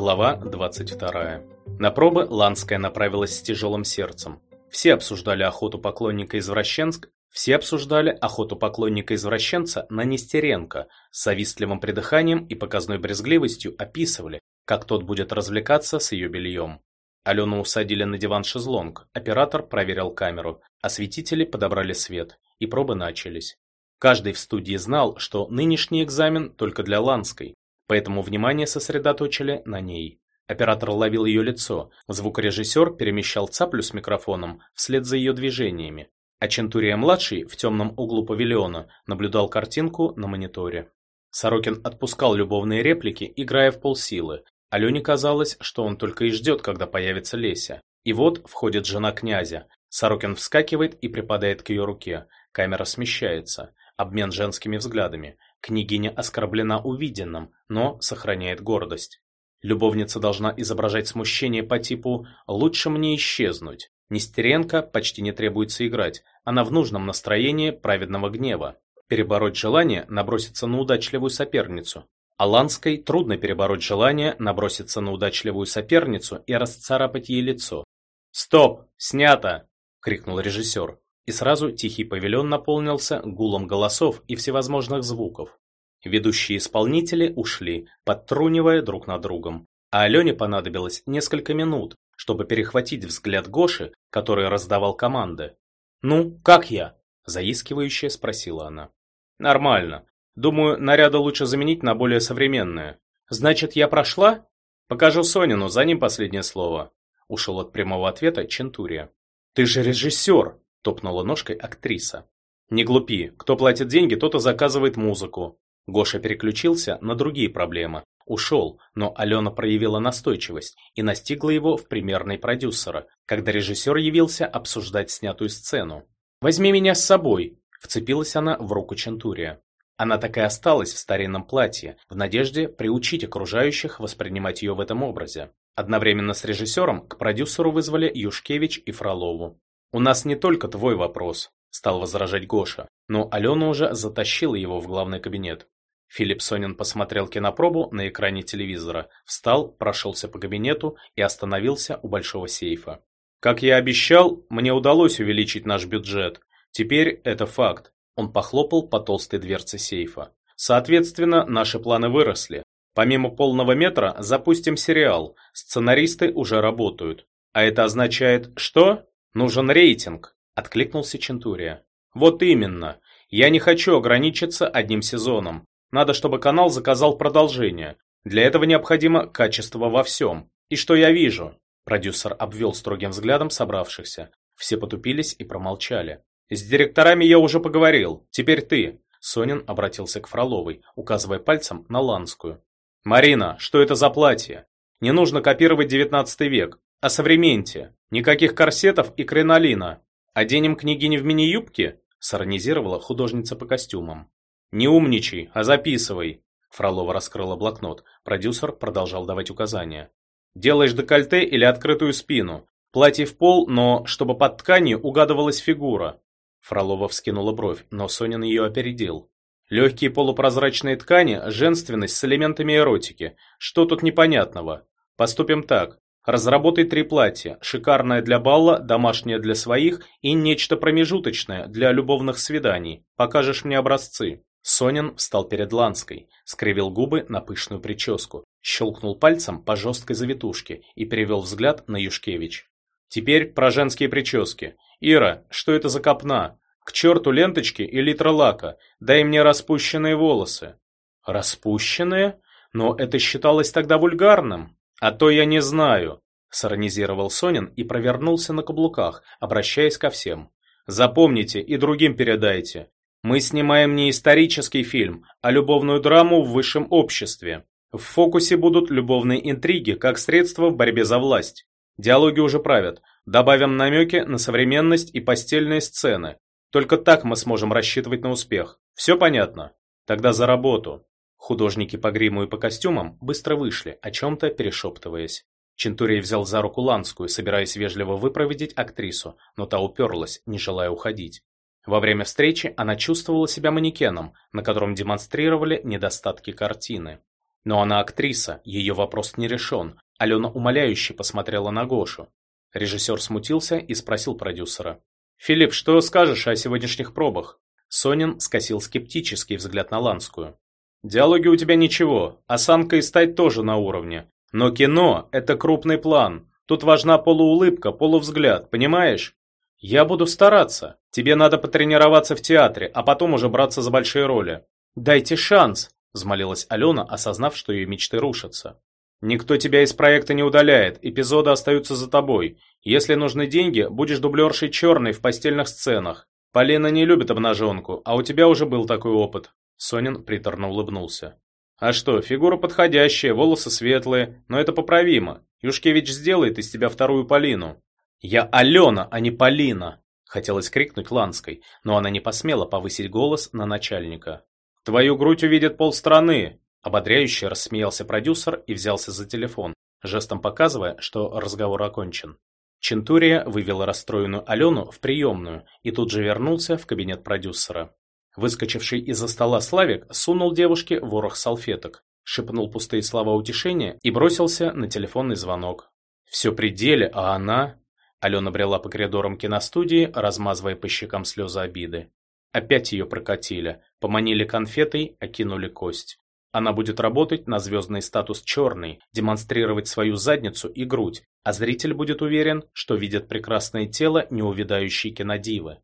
Глава 22. На пробы Ланская направилась с тяжелым сердцем. Все обсуждали охоту поклонника-извращенск, все обсуждали охоту поклонника-извращенца на Нестеренко, с завистливым придыханием и показной брезгливостью описывали, как тот будет развлекаться с ее бельем. Алену усадили на диван-шезлонг, оператор проверил камеру, осветители подобрали свет, и пробы начались. Каждый в студии знал, что нынешний экзамен только для Ланской, поэтому внимание сосредоточили на ней. Оператор ловил ее лицо, звукорежиссер перемещал цаплю с микрофоном вслед за ее движениями, а Чентурия-младший в темном углу павильона наблюдал картинку на мониторе. Сорокин отпускал любовные реплики, играя в полсилы. Алене казалось, что он только и ждет, когда появится Леся. И вот входит жена князя. Сорокин вскакивает и припадает к ее руке. Камера смещается. Обмен женскими взглядами. Княгиня оскорблена увиденным, но сохраняет гордость. Любовница должна изображать смущение по типу «лучше мне исчезнуть». Нестеренко почти не требуется играть, она в нужном настроении праведного гнева. Перебороть желание наброситься на удачливую соперницу. Аланской трудно перебороть желание наброситься на удачливую соперницу и расцарапать ей лицо. «Стоп! Снято!» – крикнул режиссер и сразу тихий павильон наполнился гулом голосов и всевозможных звуков. Ведущие исполнители ушли, подтрунивая друг над другом, а Алене понадобилось несколько минут, чтобы перехватить взгляд Гоши, который раздавал команды. «Ну, как я?» – заискивающе спросила она. «Нормально. Думаю, наряды лучше заменить на более современные. Значит, я прошла? Покажу Сонину, за ним последнее слово». Ушел от прямого ответа Чентурия. «Ты же режиссер!» – топнула ножкой актриса. «Не глупи. Кто платит деньги, тот и заказывает музыку». Гоша переключился на другие проблемы. Ушел, но Алена проявила настойчивость и настигла его в примерной продюсера, когда режиссер явился обсуждать снятую сцену. «Возьми меня с собой!» – вцепилась она в руку Чентурия. Она так и осталась в старинном платье, в надежде приучить окружающих воспринимать ее в этом образе. Одновременно с режиссером к продюсеру вызвали Юшкевич и Фролову. «У нас не только твой вопрос», – стал возражать Гоша, но Алена уже затащила его в главный кабинет. Филипп Сонин посмотрел кинопробу на экране телевизора, встал, прошелся по кабинету и остановился у большого сейфа. «Как я обещал, мне удалось увеличить наш бюджет. Теперь это факт». Он похлопал по толстой дверце сейфа. «Соответственно, наши планы выросли. Помимо полного метра запустим сериал. Сценаристы уже работают. А это означает что? «Нужен рейтинг», — откликнулся Чентурия. «Вот именно. Я не хочу ограничиться одним сезоном. Надо, чтобы канал заказал продолжение. Для этого необходимо качество во всем. И что я вижу?» Продюсер обвел строгим взглядом собравшихся. Все потупились и промолчали. «С директорами я уже поговорил. Теперь ты». Сонин обратился к Фроловой, указывая пальцем на Ланскую. «Марина, что это за платье? Не нужно копировать девятнадцатый век. О современте. Никаких корсетов и кринолина. Оденем княгини в мини-юбке? Саронизировала художница по костюмам. Не умничай, а записывай. Фролова раскрыла блокнот. Продюсер продолжал давать указания. Делаешь декольте или открытую спину. Платье в пол, но чтобы под тканью угадывалась фигура. Фролова вскинула бровь, но Сонин ее опередил. Легкие полупрозрачные ткани, женственность с элементами эротики. Что тут непонятного? Поступим так. Разработай три платья, шикарное для балла, домашнее для своих и нечто промежуточное для любовных свиданий. Покажешь мне образцы. Сонин встал перед Ланской, скривил губы на пышную прическу, щелкнул пальцем по жесткой завитушке и перевел взгляд на Юшкевич. Теперь про женские прически. Ира, что это за копна? К черту ленточки и литра лака. Дай мне распущенные волосы. Распущенные? Но это считалось тогда вульгарным. «А то я не знаю», – сиронизировал Сонин и провернулся на каблуках, обращаясь ко всем. «Запомните и другим передайте. Мы снимаем не исторический фильм, а любовную драму в высшем обществе. В фокусе будут любовные интриги, как средство в борьбе за власть. Диалоги уже правят. Добавим намеки на современность и постельные сцены. Только так мы сможем рассчитывать на успех. Все понятно? Тогда за работу. Художники по гриму и по костюмам быстро вышли, о чем-то перешептываясь. Чентурий взял за руку Ланскую, собираясь вежливо выпроводить актрису, но та уперлась, не желая уходить. Во время встречи она чувствовала себя манекеном, на котором демонстрировали недостатки картины. Но она актриса, ее вопрос не решен. Алена умоляюще посмотрела на Гошу. Режиссер смутился и спросил продюсера. «Филипп, что скажешь о сегодняшних пробах?» Сонин скосил скептический взгляд на Ланскую. «Диалоги у тебя ничего, осанка и стать тоже на уровне. Но кино – это крупный план. Тут важна полуулыбка, полувзгляд, понимаешь? Я буду стараться. Тебе надо потренироваться в театре, а потом уже браться за большие роли. Дайте шанс, взмолилась Алена, осознав, что ее мечты рушатся. Никто тебя из проекта не удаляет, эпизоды остаются за тобой. Если нужны деньги, будешь дублершей черной в постельных сценах. Полина не любит обнаженку, а у тебя уже был такой опыт. Сонин приторно улыбнулся. А что, фигура подходящая, волосы светлые, но это поправимо. Юшкевич сделает из тебя вторую Полину. Я Алена, а не Полина. Хотелось крикнуть Ланской, но она не посмела повысить голос на начальника. Твою грудь увидит полстраны, Ободряюще рассмеялся продюсер и взялся за телефон, жестом показывая, что разговор окончен. Чентурия вывела расстроенную Алену в приемную и тут же вернулся в кабинет продюсера. Выскочивший из-за стола Славик сунул девушке ворох салфеток, шепнул пустые слова утешения и бросился на телефонный звонок. Все при деле, а она... Алена брела по коридорам киностудии, размазывая по щекам слезы обиды. Опять ее прокатили, поманили конфетой, окинули кость. Она будет работать на звездный статус черный, демонстрировать свою задницу и грудь, а зритель будет уверен, что видит прекрасное тело неувядающей кинодивы.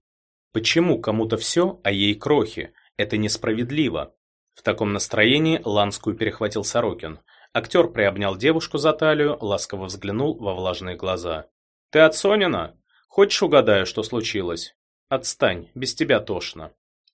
Почему кому-то все, а ей крохи? Это несправедливо. В таком настроении Ланскую перехватил Сорокин. Актер приобнял девушку за талию, ласково взглянул во влажные глаза. «Ты от Сонина? Хочешь угадаю, что случилось? Отстань, без тебя тошно.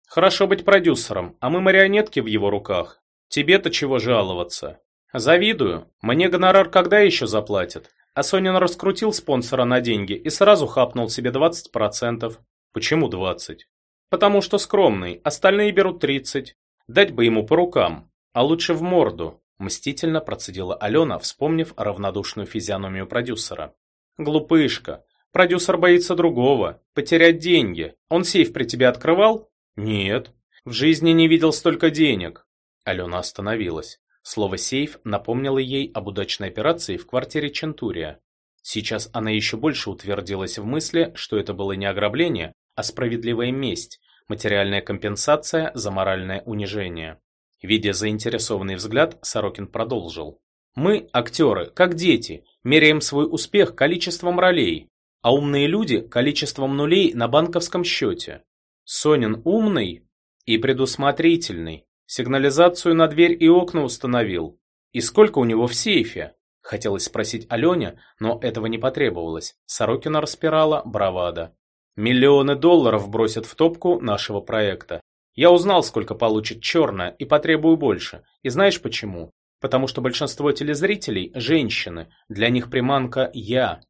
Хорошо быть продюсером, а мы марионетки в его руках. Тебе-то чего жаловаться? Завидую. Мне гонорар когда еще заплатят? А Сонин раскрутил спонсора на деньги и сразу хапнул себе 20%. Почему 20? Потому что скромный, остальные берут 30. Дать бы ему по рукам, а лучше в морду. Мстительно процедила Алена, вспомнив равнодушную физиономию продюсера. Глупышка. Продюсер боится другого. Потерять деньги. Он сейф при тебе открывал? Нет. В жизни не видел столько денег. Алена остановилась. Слово «сейф» напомнило ей об удачной операции в квартире Чентурия. Сейчас она еще больше утвердилась в мысли, что это было не ограбление, а справедливая месть, материальная компенсация за моральное унижение. Видя заинтересованный взгляд, Сорокин продолжил. «Мы, актеры, как дети, меряем свой успех количеством ролей, а умные люди – количеством нулей на банковском счете. Сонин умный и предусмотрительный, Сигнализацию на дверь и окна установил. И сколько у него в сейфе? Хотелось спросить Алене, но этого не потребовалось. Сорокина распирала бравада. Миллионы долларов бросят в топку нашего проекта. Я узнал, сколько получит черная, и потребую больше. И знаешь почему? Потому что большинство телезрителей – женщины. Для них приманка – я.